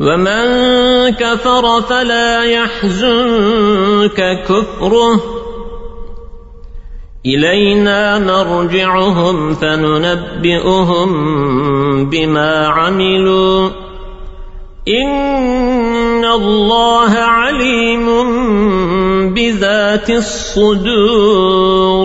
ومن كفر فلا يحزنك كفره إلينا نرجعهم فننبئهم بما عملوا إن الله عليم بذات الصدور